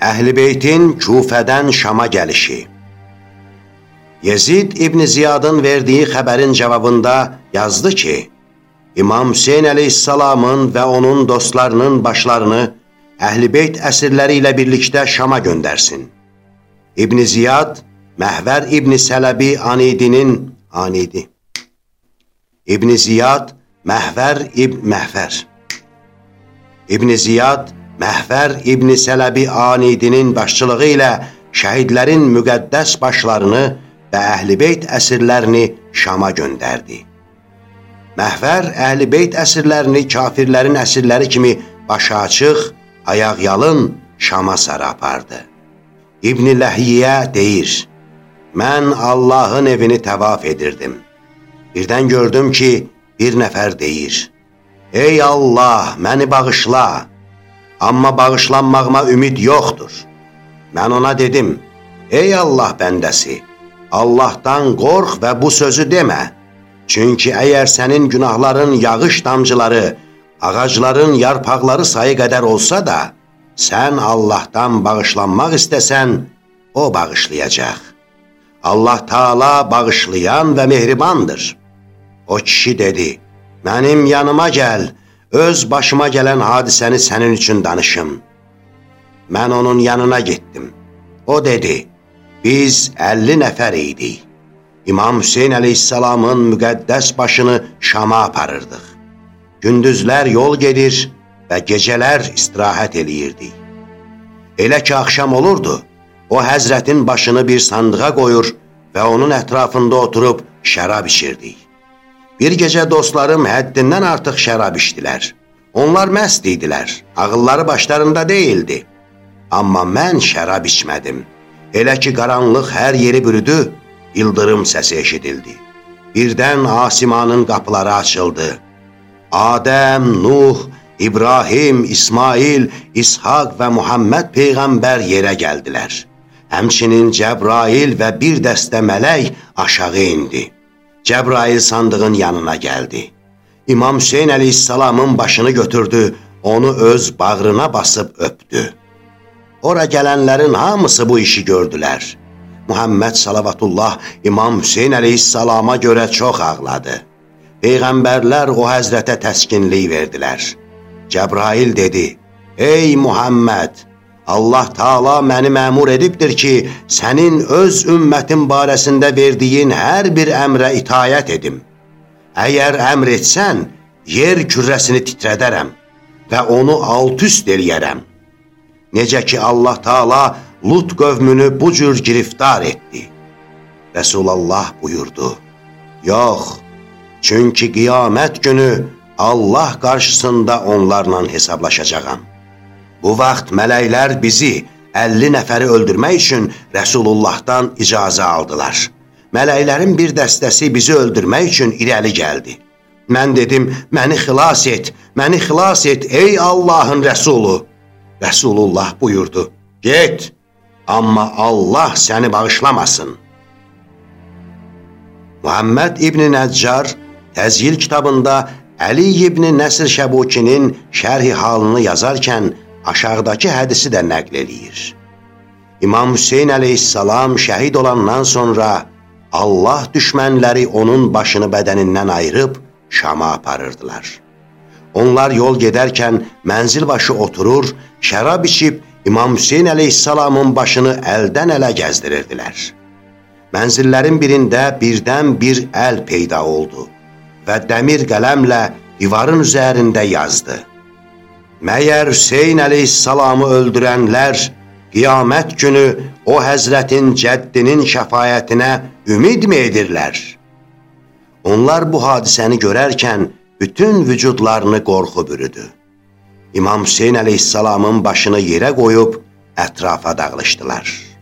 Əhl-i Beytin Kufədən Şama gəlişi Yezid İbn Ziyadın verdiyi xəbərin cavabında yazdı ki, İmam Hüseyin əleyhissalamın və onun dostlarının başlarını Əhl-i Beyt əsirləri ilə birlikdə Şama göndərsin. İbn Ziyad, Məhvər İbn Sələbi Anidinin Anidi. İbn Ziyad, Məhvər İbn Məhvər. İbn Ziyad, Məhvər İbn Sələbi Anidinin başçılığı ilə şəhidlərin müqəddəs başlarını və Əhl-i Beyt əsirlərini Şama göndərdi. Məhvər Əhl-i Beyt əsirlərini kafirlərin əsirləri kimi başı açıq, ayaq yalın Şama sarı apardı. İbn-i Ləhiyyə deyir, mən Allahın evini təvaf edirdim. Birdən gördüm ki, bir nəfər deyir, Ey Allah, məni bağışla! Amma bağışlanmağıma ümid yoxdur. Mən ona dedim, ey Allah bəndəsi, Allahdan qorx və bu sözü demə. Çünki əgər sənin günahların yağış damcıları, ağacların yarpaqları sayı qədər olsa da, sən Allahdan bağışlanmaq istəsən, o bağışlayacaq. Allah Taala bağışlayan və mehribandır. O kişi dedi, mənim yanıma gəl, öz başıma gələn hadisəni sənin üçün danışım. Mən onun yanına getdim. O dedi, biz 50 nəfər idik. İmam Hüseyin əleyhissalamın müqəddəs başını Şama aparırdıq. Gündüzlər yol gedir və gecələr istirahət eləyirdik. Elə ki, axşam olurdu, o həzrətin başını bir sandığa qoyur və onun ətrafında oturub şərab içirdik. Bir gecə dostlarım həddindən artıq şərab içdilər. Onlar məst idilər, ağılları başlarında deyildi. Amma mən şərab içmədim. Elə ki, qaranlıq hər yeri bürüdü, ildırım səsi eşidildi. Birdən asimanın qapıları açıldı. Adəm, Nuh, İbrahim, İsmail, İshak və Muhammed Peyğəmbər yerə gəldilər. Həmçinin Cəbrail və bir dəstə mələk aşağı indi. Cəbrail sandığın yanına gəldi. İmam Hüseyin əleyhissalamın başını götürdü, onu öz bağrına basıb öpdü. Ora gələnlərin hamısı bu işi gördülər. Muhammed salavatullah İmam Hüseyin əleyhissalama görə çox ağladı. Peyğəmbərlər o həzrətə təskinlik verdilər. Cəbrail dedi, Ey Muhammed! Allah Taala məni məmur edibdir ki, sənin öz ümmətin barəsində verdiyin hər bir əmrə itayət edim. Əgər əmr etsən, yer kürrəsini titrədərəm və onu alt-üst eləyərəm. Necə ki, Allah Taala Lut qövmünü bu cür giriftar etdi. Rəsulallah buyurdu, Yox, çünki qiyamət günü Allah qarşısında onlarla hesablaşacağam. Bu vaxt mələklər bizi 50 nəfəri öldürmək üçün Rəsulullahdan icazə aldılar. Mələklərin bir dəstəsi bizi öldürmək üçün irəli gəldi. Mən dedim, məni xilas et, məni xilas et, ey Allahın rəsulu. Rəsulullah buyurdu, get, amma Allah səni bağışlamasın. Muhammed İbni Nəccar Təzyil kitabında Əli İbni Nəsir Şəbukinin şərhi halını yazarkən aşağıdakı hədisi də nəql eləyir. İmam Hüseyin əleyhissalam şəhid olandan sonra Allah düşmənləri onun başını bədənindən ayırıb Şama aparırdılar. Onlar yol gedərkən mənzil başı oturur, şərab içib İmam Hüseyin əleyhissalamın başını əldən ələ gəzdirirdilər. Mənzillərin birində birdən bir əl peyda oldu və dəmir qələmlə divarın üzərində yazdı. Məyər Hüseyin əleyhissalamı öldürənlər qiyamət günü o həzrətin cəddinin şəfayətinə ümidmi edirlər? Onlar bu hadisəni görərkən bütün vücudlarını qorxu bürüdü. İmam Hüseyin əleyhissalamın başını yerə qoyub ətrafa dağılışdılar.